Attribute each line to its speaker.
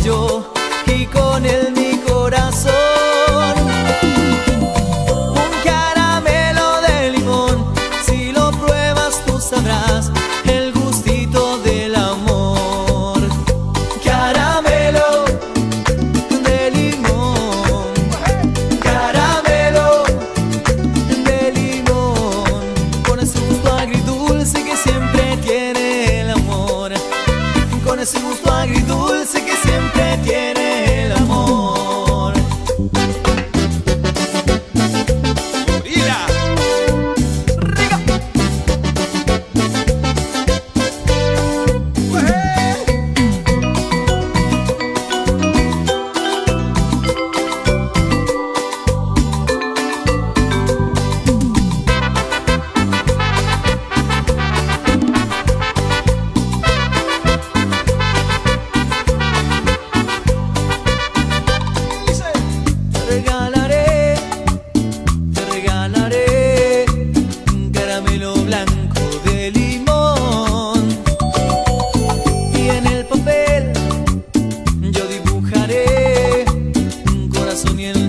Speaker 1: yo union